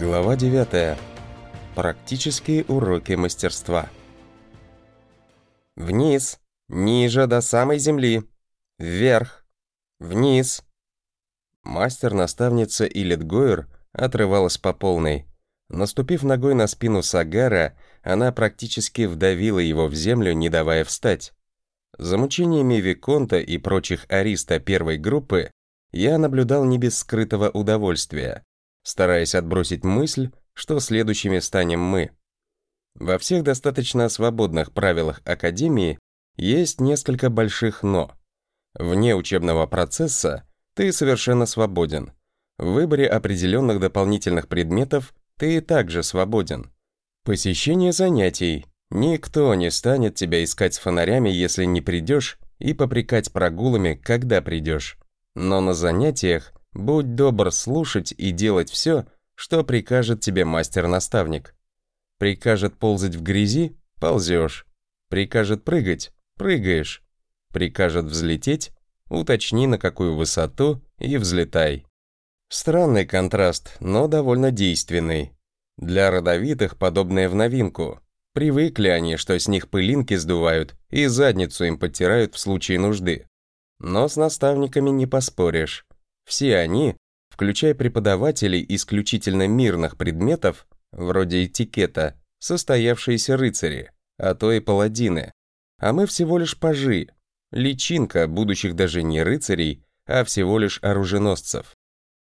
Глава 9. Практические уроки мастерства. Вниз, ниже до самой земли. Вверх, вниз. Мастер-наставница Илит Гойер отрывалась по полной. Наступив ногой на спину Сагара, она практически вдавила его в землю, не давая встать. За мучениями Виконта и прочих ариста первой группы я наблюдал не без скрытого удовольствия стараясь отбросить мысль, что следующими станем мы. Во всех достаточно свободных правилах Академии есть несколько больших «но». Вне учебного процесса ты совершенно свободен. В выборе определенных дополнительных предметов ты также свободен. Посещение занятий. Никто не станет тебя искать с фонарями, если не придешь, и попрекать прогулами, когда придешь. Но на занятиях Будь добр слушать и делать все, что прикажет тебе мастер-наставник. Прикажет ползать в грязи – ползешь. Прикажет прыгать – прыгаешь. Прикажет взлететь – уточни на какую высоту и взлетай. Странный контраст, но довольно действенный. Для родовитых подобное в новинку. Привыкли они, что с них пылинки сдувают и задницу им подтирают в случае нужды. Но с наставниками не поспоришь. Все они, включая преподавателей исключительно мирных предметов, вроде этикета, состоявшиеся рыцари, а то и паладины. А мы всего лишь пажи, личинка будущих даже не рыцарей, а всего лишь оруженосцев.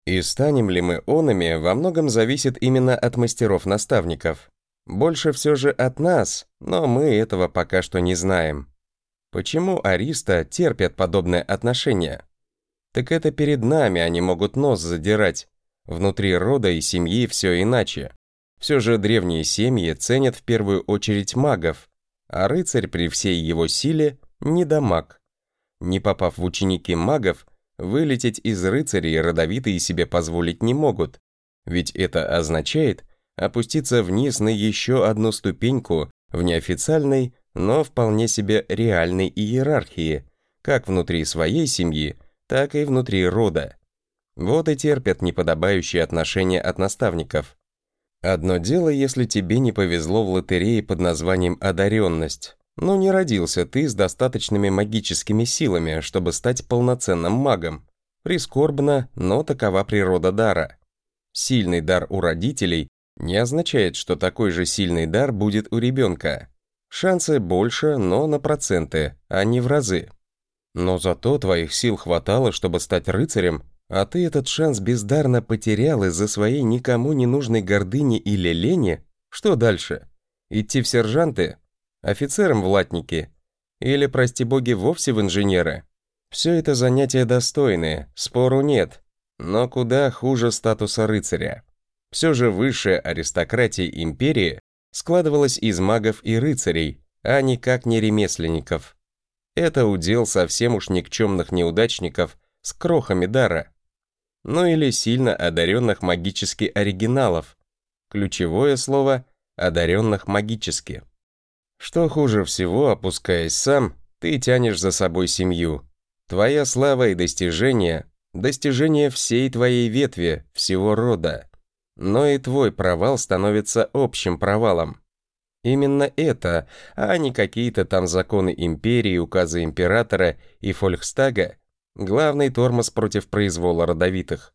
И станем ли мы онами, во многом зависит именно от мастеров-наставников. Больше все же от нас, но мы этого пока что не знаем. Почему ариста терпят подобное отношение? Так это перед нами они могут нос задирать. Внутри рода и семьи все иначе. Все же древние семьи ценят в первую очередь магов, а рыцарь при всей его силе не дамаг. Не попав в ученики магов, вылететь из рыцарей родовитые себе позволить не могут, ведь это означает опуститься вниз на еще одну ступеньку в неофициальной, но вполне себе реальной иерархии, как внутри своей семьи, так и внутри рода. Вот и терпят неподобающие отношения от наставников. Одно дело, если тебе не повезло в лотерее под названием «одаренность», но не родился ты с достаточными магическими силами, чтобы стать полноценным магом. Прискорбно, но такова природа дара. Сильный дар у родителей не означает, что такой же сильный дар будет у ребенка. Шансы больше, но на проценты, а не в разы. Но зато твоих сил хватало, чтобы стать рыцарем, а ты этот шанс бездарно потерял из-за своей никому не нужной гордыни или лени. Что дальше? Идти в сержанты? Офицером в латники? Или, прости боги, вовсе в инженеры? Все это занятия достойные, спору нет. Но куда хуже статуса рыцаря. Все же высшая аристократия империи складывалась из магов и рыцарей, а никак не ремесленников. Это удел совсем уж никчемных неудачников с крохами дара. Ну или сильно одаренных магически оригиналов. Ключевое слово «одаренных магически». Что хуже всего, опускаясь сам, ты тянешь за собой семью. Твоя слава и достижения – достижения всей твоей ветви, всего рода. Но и твой провал становится общим провалом. Именно это, а не какие-то там законы империи, указы императора и фолькстага, главный тормоз против произвола родовитых.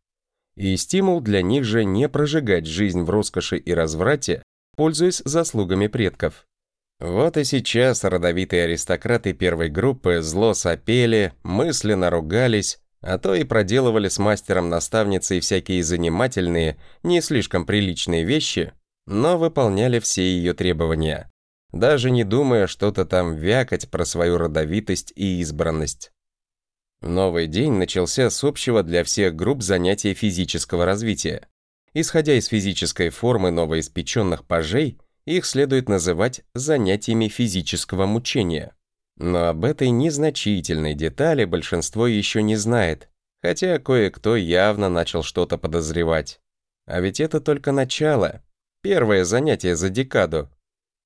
И стимул для них же не прожигать жизнь в роскоши и разврате, пользуясь заслугами предков. Вот и сейчас родовитые аристократы первой группы зло сопели, мысленно ругались, а то и проделывали с мастером-наставницей всякие занимательные, не слишком приличные вещи, но выполняли все ее требования, даже не думая что-то там вякать про свою родовитость и избранность. Новый день начался с общего для всех групп занятия физического развития. Исходя из физической формы новоиспеченных пажей, их следует называть занятиями физического мучения. Но об этой незначительной детали большинство еще не знает, хотя кое-кто явно начал что-то подозревать. А ведь это только начало. Первое занятие за декаду.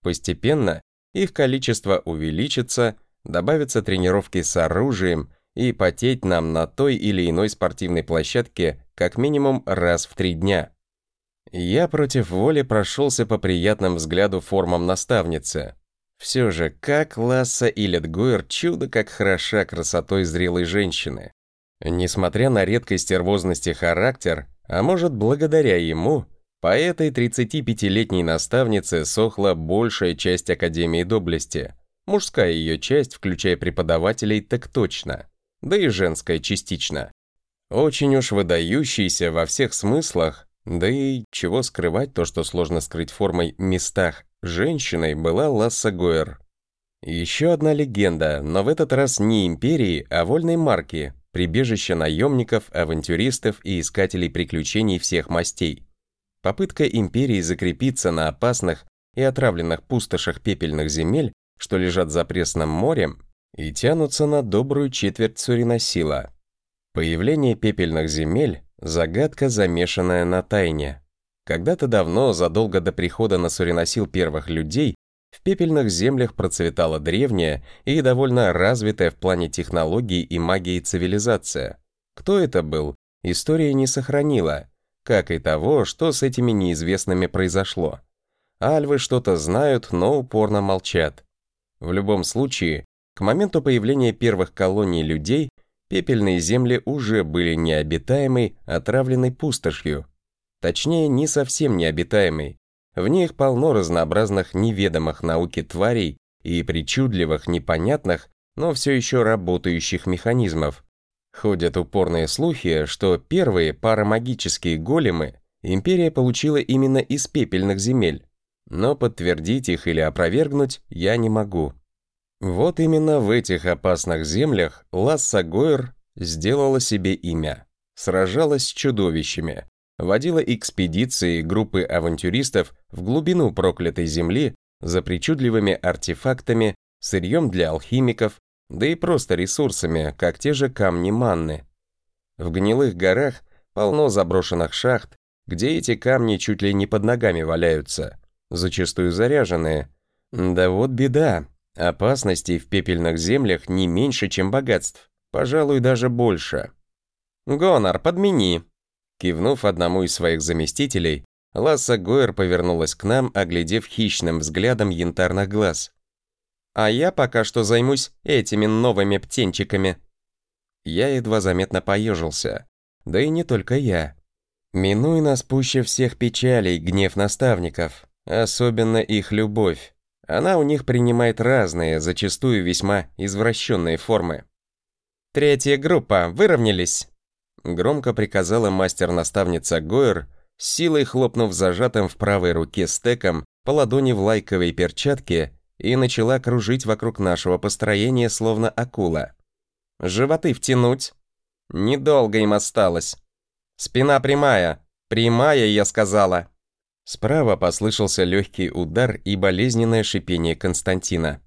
Постепенно их количество увеличится, добавятся тренировки с оружием, и потеть нам на той или иной спортивной площадке как минимум раз в три дня. Я против воли прошелся по приятным взгляду формам наставницы. Все же, как Ласса Илетгуэр чудо как хороша красотой зрелой женщины. Несмотря на редкой стервозности характер, а может благодаря ему, по этой 35-летней наставнице сохла большая часть Академии Доблести. Мужская ее часть, включая преподавателей, так точно. Да и женская частично. Очень уж выдающийся во всех смыслах, да и чего скрывать то, что сложно скрыть формой местах, женщиной была Ласса Гойер. Еще одна легенда, но в этот раз не империи, а вольной марки, прибежище наемников, авантюристов и искателей приключений всех мастей. Попытка империи закрепиться на опасных и отравленных пустошах пепельных земель, что лежат за пресным морем и тянутся на добрую четверть Суриносила. Появление пепельных земель – загадка, замешанная на тайне. Когда-то давно, задолго до прихода на Суриносил первых людей, в пепельных землях процветала древняя и довольно развитая в плане технологий и магии цивилизация. Кто это был, история не сохранила, как и того, что с этими неизвестными произошло. Альвы что-то знают, но упорно молчат. В любом случае, к моменту появления первых колоний людей пепельные земли уже были необитаемой, отравленной пустошью. Точнее, не совсем необитаемой. В них полно разнообразных неведомых науке тварей и причудливых, непонятных, но все еще работающих механизмов, Ходят упорные слухи, что первые парамагические големы империя получила именно из пепельных земель, но подтвердить их или опровергнуть я не могу. Вот именно в этих опасных землях Ласса Гойер сделала себе имя, сражалась с чудовищами, водила экспедиции группы авантюристов в глубину проклятой земли за причудливыми артефактами, сырьем для алхимиков, да и просто ресурсами, как те же камни манны. В гнилых горах полно заброшенных шахт, где эти камни чуть ли не под ногами валяются, зачастую заряженные. Да вот беда, опасностей в пепельных землях не меньше, чем богатств, пожалуй, даже больше. «Гонор, подмени!» Кивнув одному из своих заместителей, Ласса Гойер повернулась к нам, оглядев хищным взглядом янтарных глаз. А я пока что займусь этими новыми птенчиками. Я едва заметно поежился. Да и не только я. Минуй нас пуще всех печалей гнев наставников, особенно их любовь. Она у них принимает разные, зачастую весьма извращенные формы. «Третья группа, выровнялись!» Громко приказала мастер-наставница Гойер, силой хлопнув зажатым в правой руке стеком по ладони в лайковой перчатке и начала кружить вокруг нашего построения, словно акула. «Животы втянуть?» «Недолго им осталось. Спина прямая. Прямая, я сказала». Справа послышался легкий удар и болезненное шипение Константина.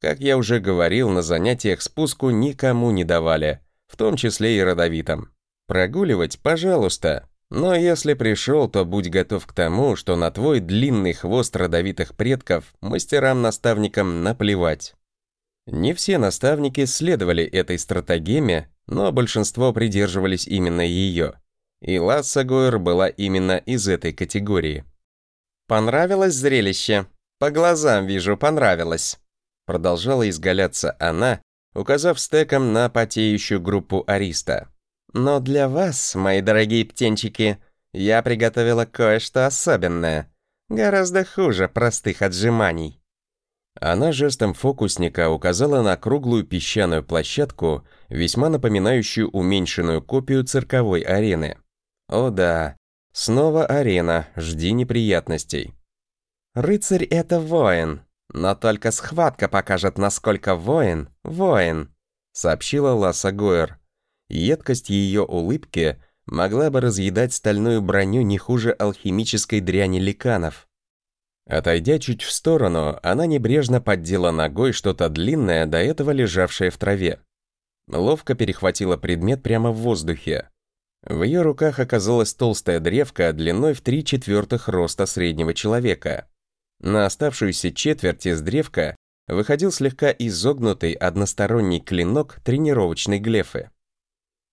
Как я уже говорил, на занятиях спуску никому не давали, в том числе и родовитым. Прогуливать, пожалуйста, но если пришел, то будь готов к тому, что на твой длинный хвост родовитых предков мастерам-наставникам наплевать. Не все наставники следовали этой стратегеме, но большинство придерживались именно ее. И Ласса Гойер была именно из этой категории. «Понравилось зрелище? По глазам вижу, понравилось!» Продолжала изгаляться она, указав стеком на потеющую группу Ариста. Но для вас, мои дорогие птенчики, я приготовила кое-что особенное. Гораздо хуже простых отжиманий. Она жестом фокусника указала на круглую песчаную площадку, весьма напоминающую уменьшенную копию цирковой арены. О да, снова арена, жди неприятностей. Рыцарь — это воин, но только схватка покажет, насколько воин — воин, сообщила Ласса Гойер. Едкость ее улыбки могла бы разъедать стальную броню не хуже алхимической дряни ликанов. Отойдя чуть в сторону, она небрежно поддела ногой что-то длинное, до этого лежавшее в траве. Ловко перехватила предмет прямо в воздухе. В ее руках оказалась толстая древка длиной в три четвертых роста среднего человека. На оставшуюся четверть из древка выходил слегка изогнутый односторонний клинок тренировочной глефы.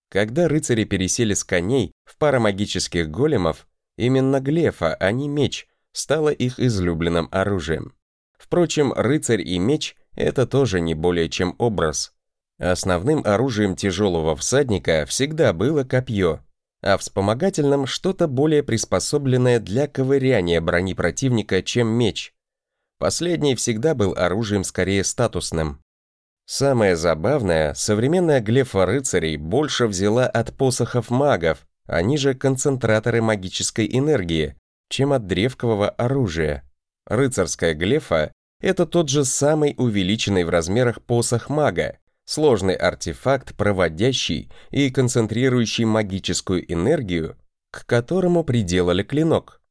Когда рыцари пересели с коней в парамагических големов, Именно глефа, а не меч, стало их излюбленным оружием. Впрочем, рыцарь и меч – это тоже не более чем образ. Основным оружием тяжелого всадника всегда было копье, а вспомогательным что-то более приспособленное для ковыряния брони противника, чем меч. Последний всегда был оружием скорее статусным. Самое забавное, современная глефа рыцарей больше взяла от посохов магов, они же концентраторы магической энергии, чем от древкового оружия. Рыцарская глефа – это тот же самый увеличенный в размерах посох мага, сложный артефакт, проводящий и концентрирующий магическую энергию, к которому приделали клинок.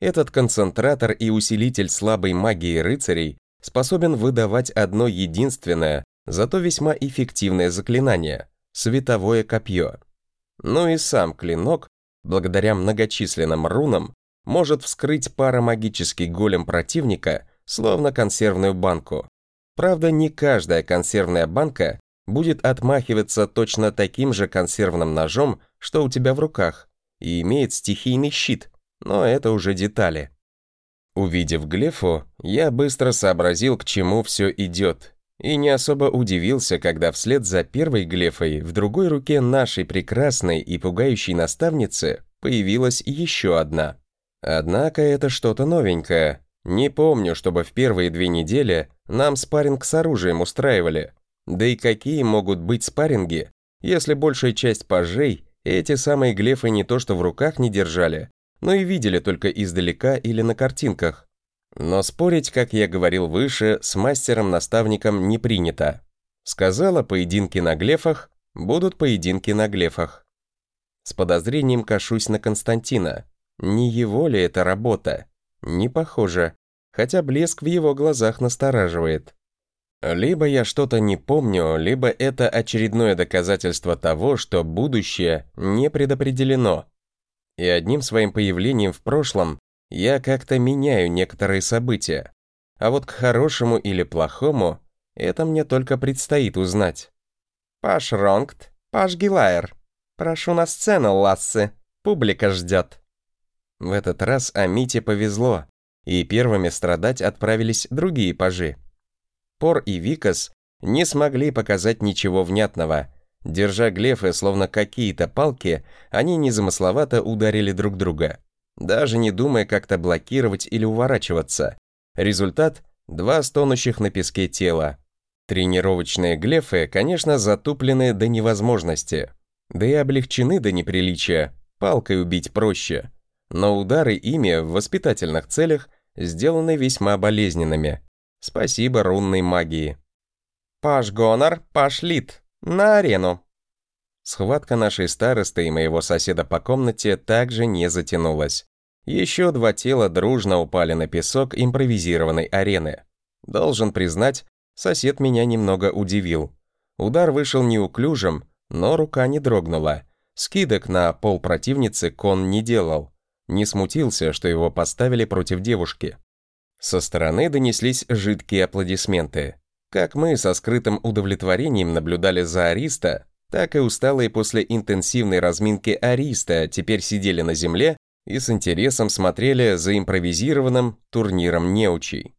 Этот концентратор и усилитель слабой магии рыцарей способен выдавать одно единственное, зато весьма эффективное заклинание – световое копье. Ну и сам клинок, благодаря многочисленным рунам, может вскрыть парамагический голем противника, словно консервную банку. Правда, не каждая консервная банка будет отмахиваться точно таким же консервным ножом, что у тебя в руках, и имеет стихийный щит, но это уже детали. Увидев Глефу, я быстро сообразил, к чему все идет, и не особо удивился, когда вслед за первой Глефой в другой руке нашей прекрасной и пугающей наставницы появилась еще одна. Однако это что-то новенькое. Не помню, чтобы в первые две недели нам спарринг с оружием устраивали. Да и какие могут быть спарринги, если большая часть пажей эти самые глефы не то что в руках не держали, но и видели только издалека или на картинках. Но спорить, как я говорил выше, с мастером-наставником не принято. Сказала, поединки на глефах будут поединки на глефах. С подозрением кашусь на Константина. Не его ли это работа? Не похоже хотя блеск в его глазах настораживает. Либо я что-то не помню, либо это очередное доказательство того, что будущее не предопределено. И одним своим появлением в прошлом я как-то меняю некоторые события. А вот к хорошему или плохому это мне только предстоит узнать. «Паш Ронгт, Паш Гилайер, прошу на сцену, Лассы, публика ждет». В этот раз Амите повезло и первыми страдать отправились другие пажи. Пор и Викас не смогли показать ничего внятного. Держа глефы, словно какие-то палки, они незамысловато ударили друг друга, даже не думая как-то блокировать или уворачиваться. Результат – два стонущих на песке тела. Тренировочные глефы, конечно, затуплены до невозможности, да и облегчены до неприличия, палкой убить проще – но удары ими в воспитательных целях сделаны весьма болезненными. Спасибо рунной магии. «Паш Гонор, Паш Лит, на арену!» Схватка нашей старосты и моего соседа по комнате также не затянулась. Еще два тела дружно упали на песок импровизированной арены. Должен признать, сосед меня немного удивил. Удар вышел неуклюжим, но рука не дрогнула. Скидок на пол противницы кон не делал не смутился, что его поставили против девушки. Со стороны донеслись жидкие аплодисменты. Как мы со скрытым удовлетворением наблюдали за Ариста, так и усталые после интенсивной разминки Ариста теперь сидели на земле и с интересом смотрели за импровизированным турниром неучей.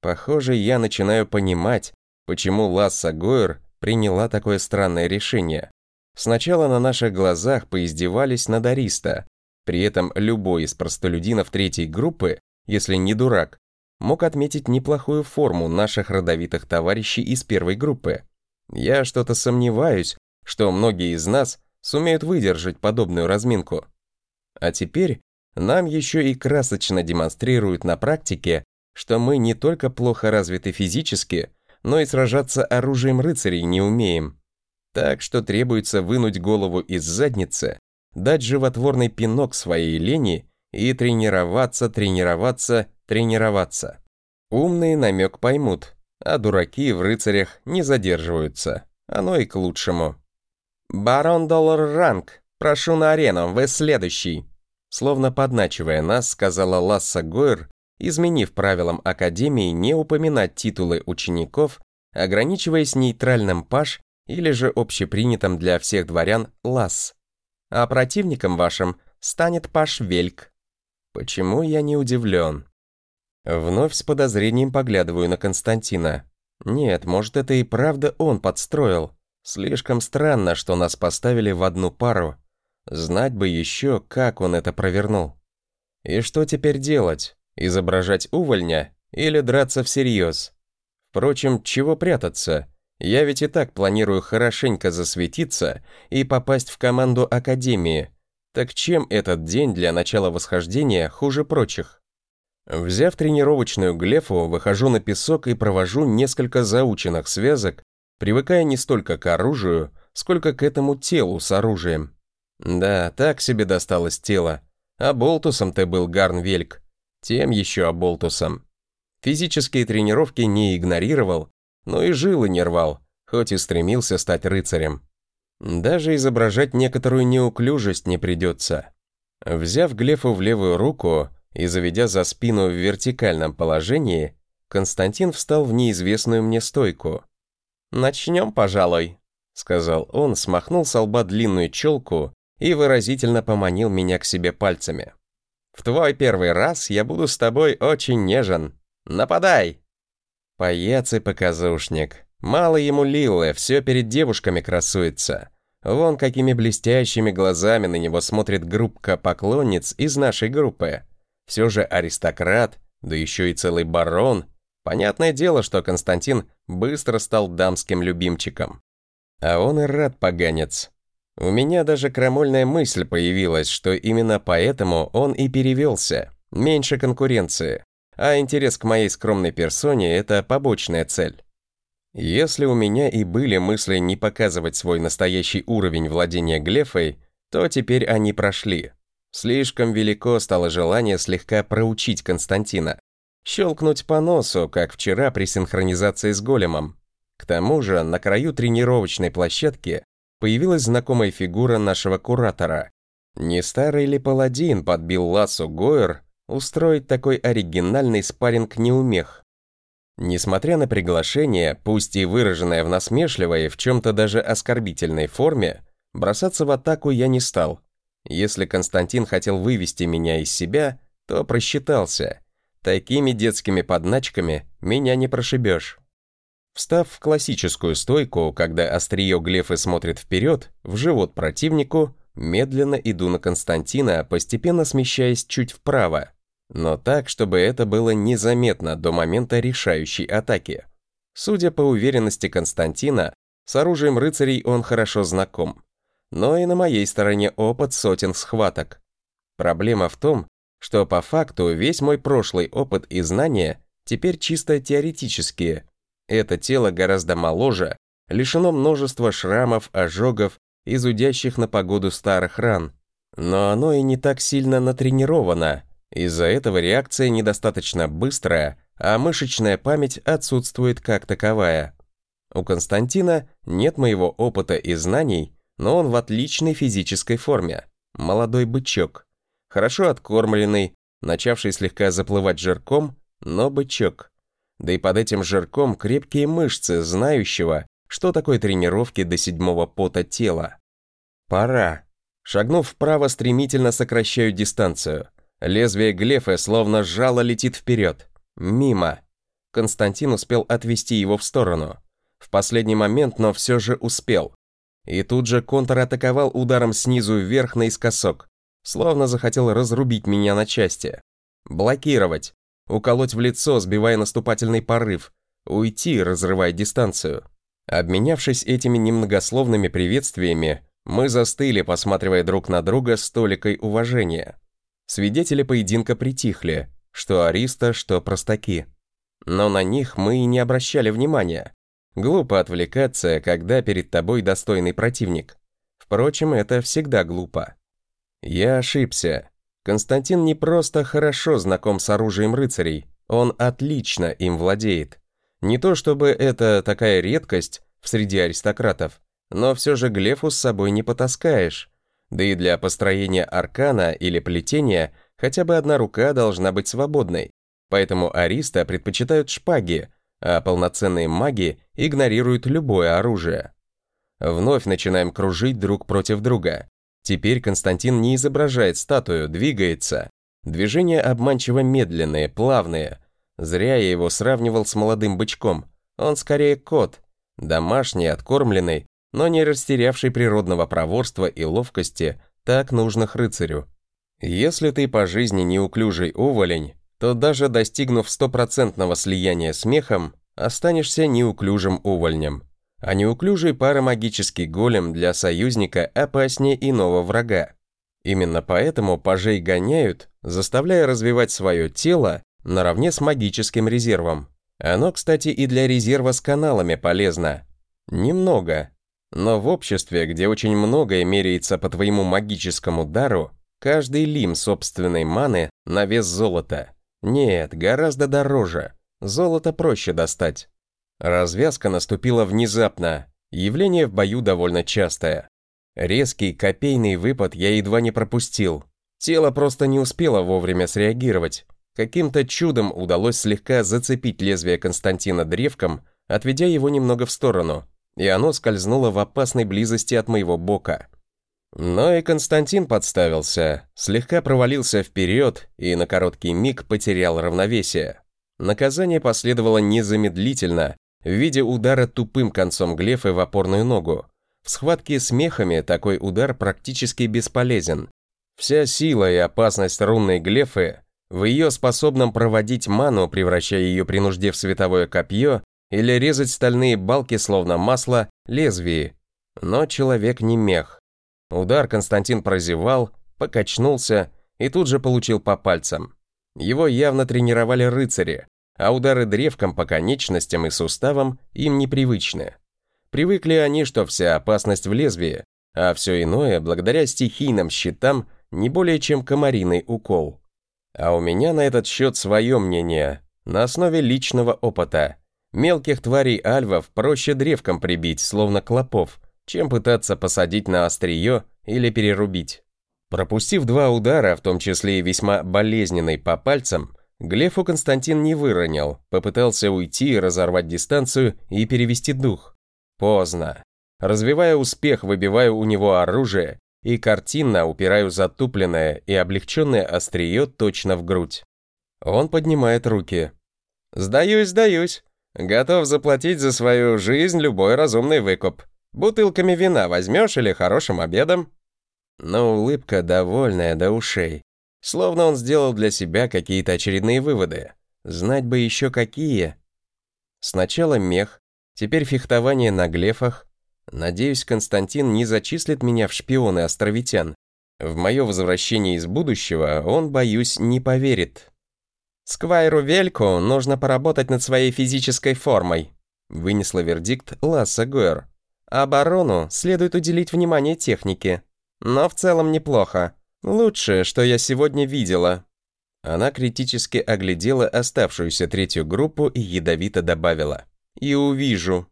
Похоже, я начинаю понимать, почему Ласса Гойер приняла такое странное решение. Сначала на наших глазах поиздевались над Ариста, при этом любой из простолюдинов третьей группы, если не дурак, мог отметить неплохую форму наших родовитых товарищей из первой группы. Я что-то сомневаюсь, что многие из нас сумеют выдержать подобную разминку. А теперь нам еще и красочно демонстрируют на практике, что мы не только плохо развиты физически, но и сражаться оружием рыцарей не умеем. Так что требуется вынуть голову из задницы дать животворный пинок своей лени и тренироваться, тренироваться, тренироваться. Умные намек поймут, а дураки в рыцарях не задерживаются. Оно и к лучшему. «Барон Доллар Ранг, прошу на арену, вы следующий!» Словно подначивая нас, сказала Ласса Гойер, изменив правилам Академии не упоминать титулы учеников, ограничиваясь нейтральным паш или же общепринятым для всех дворян Ласс а противником вашим станет Паш Вельк. Почему я не удивлен? Вновь с подозрением поглядываю на Константина. Нет, может, это и правда он подстроил. Слишком странно, что нас поставили в одну пару. Знать бы еще, как он это провернул. И что теперь делать? Изображать увольня или драться всерьез? Впрочем, чего прятаться? Я ведь и так планирую хорошенько засветиться и попасть в команду Академии. Так чем этот день для начала восхождения хуже прочих? Взяв тренировочную глефу, выхожу на песок и провожу несколько заученных связок, привыкая не столько к оружию, сколько к этому телу с оружием. Да, так себе досталось тело. А болтусом ты был, Гарнвельк. Тем еще оболтусом. Физические тренировки не игнорировал, но и жилы не рвал, хоть и стремился стать рыцарем. Даже изображать некоторую неуклюжесть не придется. Взяв Глефу в левую руку и заведя за спину в вертикальном положении, Константин встал в неизвестную мне стойку. «Начнем, пожалуй», — сказал он, смахнул с лба длинную челку и выразительно поманил меня к себе пальцами. «В твой первый раз я буду с тобой очень нежен. Нападай!» Паяц и показушник. Мало ему Лилы, все перед девушками красуется. Вон какими блестящими глазами на него смотрит группка поклонниц из нашей группы. Все же аристократ, да еще и целый барон. Понятное дело, что Константин быстро стал дамским любимчиком. А он и рад поганец. У меня даже крамольная мысль появилась, что именно поэтому он и перевелся. Меньше конкуренции а интерес к моей скромной персоне – это побочная цель. Если у меня и были мысли не показывать свой настоящий уровень владения глефой, то теперь они прошли. Слишком велико стало желание слегка проучить Константина. Щелкнуть по носу, как вчера при синхронизации с големом. К тому же на краю тренировочной площадки появилась знакомая фигура нашего куратора. Не старый ли паладин подбил лассу Гойер устроить такой оригинальный спарринг неумех. Несмотря на приглашение, пусть и выраженное в насмешливой, в чем-то даже оскорбительной форме, бросаться в атаку я не стал. Если Константин хотел вывести меня из себя, то просчитался. Такими детскими подначками меня не прошибешь. Встав в классическую стойку, когда острие глефы смотрит вперед, в живот противнику, медленно иду на Константина, постепенно смещаясь чуть вправо но так, чтобы это было незаметно до момента решающей атаки. Судя по уверенности Константина, с оружием рыцарей он хорошо знаком. Но и на моей стороне опыт сотен схваток. Проблема в том, что по факту весь мой прошлый опыт и знания теперь чисто теоретические. Это тело гораздо моложе, лишено множества шрамов, ожогов и зудящих на погоду старых ран. Но оно и не так сильно натренировано, из-за этого реакция недостаточно быстрая, а мышечная память отсутствует как таковая. У Константина нет моего опыта и знаний, но он в отличной физической форме. Молодой бычок. Хорошо откормленный, начавший слегка заплывать жирком, но бычок. Да и под этим жирком крепкие мышцы знающего, что такое тренировки до седьмого пота тела. Пора. Шагнув вправо, стремительно сокращаю дистанцию – Лезвие глефа словно жало летит вперед. Мимо. Константин успел отвести его в сторону. В последний момент, но все же успел. И тут же контратаковал ударом снизу вверх наискосок, словно захотел разрубить меня на части. Блокировать. Уколоть в лицо, сбивая наступательный порыв. Уйти, разрывая дистанцию. Обменявшись этими немногословными приветствиями, мы застыли, посматривая друг на друга с толикой уважения. Свидетели поединка притихли, что ариста, что простаки. Но на них мы и не обращали внимания. Глупо отвлекаться, когда перед тобой достойный противник. Впрочем, это всегда глупо. Я ошибся. Константин не просто хорошо знаком с оружием рыцарей, он отлично им владеет. Не то чтобы это такая редкость в среди аристократов, но все же Глефу с собой не потаскаешь. Да и для построения аркана или плетения хотя бы одна рука должна быть свободной. Поэтому ариста предпочитают шпаги, а полноценные маги игнорируют любое оружие. Вновь начинаем кружить друг против друга. Теперь Константин не изображает статую, двигается. Движения обманчиво медленные, плавные. Зря я его сравнивал с молодым бычком. Он скорее кот. Домашний, откормленный, но не растерявший природного проворства и ловкости, так нужных рыцарю. Если ты по жизни неуклюжий уволень, то даже достигнув стопроцентного слияния с мехом, останешься неуклюжим увольнем. А неуклюжий парамагический голем для союзника опаснее иного врага. Именно поэтому пажей гоняют, заставляя развивать свое тело наравне с магическим резервом. Оно, кстати, и для резерва с каналами полезно. Немного. Но в обществе, где очень многое меряется по твоему магическому дару, каждый лим собственной маны на вес золота. Нет, гораздо дороже. Золото проще достать. Развязка наступила внезапно. Явление в бою довольно частое. Резкий копейный выпад я едва не пропустил. Тело просто не успело вовремя среагировать. Каким-то чудом удалось слегка зацепить лезвие Константина древком, отведя его немного в сторону, и оно скользнуло в опасной близости от моего бока. Но и Константин подставился, слегка провалился вперед и на короткий миг потерял равновесие. Наказание последовало незамедлительно, в виде удара тупым концом глефы в опорную ногу. В схватке с мехами такой удар практически бесполезен. Вся сила и опасность рунной глефы в ее способном проводить ману, превращая ее при нужде в световое копье или резать стальные балки словно масло лезвии. Но человек не мех. Удар Константин прозевал, покачнулся и тут же получил по пальцам. Его явно тренировали рыцари, а удары древком по конечностям и суставам им непривычны. Привыкли они, что вся опасность в лезвии, а все иное, благодаря стихийным щитам, не более чем комариный укол. А у меня на этот счет свое мнение, на основе личного опыта. Мелких тварей альвов проще древком прибить, словно клопов, чем пытаться посадить на острие или перерубить. Пропустив два удара, в том числе и весьма болезненный по пальцам, Глефу Константин не выронил, попытался уйти, разорвать дистанцию и перевести дух. Поздно. Развивая успех, выбиваю у него оружие и картинно упираю затупленное и облегченное острие точно в грудь. Он поднимает руки. «Сдаюсь, сдаюсь. Готов заплатить за свою жизнь любой разумный выкуп. Бутылками вина возьмешь или хорошим обедом?» Но улыбка довольная до ушей. Словно он сделал для себя какие-то очередные выводы. Знать бы еще какие. Сначала мех, теперь фехтование на глефах. Надеюсь, Константин не зачислит меня в шпионы островитян. В мое возвращение из будущего он, боюсь, не поверит. «Сквайру Вельку нужно поработать над своей физической формой», вынесла вердикт Ласса. Оборону следует уделить внимание технике. Но в целом неплохо. Лучшее, что я сегодня видела. Она критически оглядела оставшуюся третью группу и ядовито добавила. И увижу.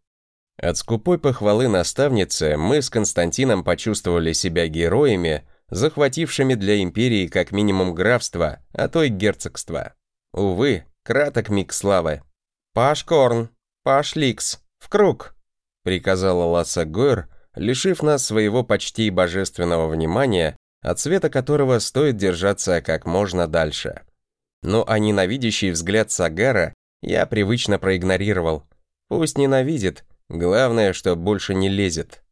От скупой похвалы наставницы мы с Константином почувствовали себя героями, захватившими для империи как минимум графство, а то и герцогство. Увы, краток миг славы. «Паш Корн, Паш Ликс, в круг!» приказала Ласса Гойр, лишив нас своего почти божественного внимания, от света которого стоит держаться как можно дальше. Ну а ненавидящий взгляд Сагара я привычно проигнорировал. Пусть ненавидит, главное, что больше не лезет.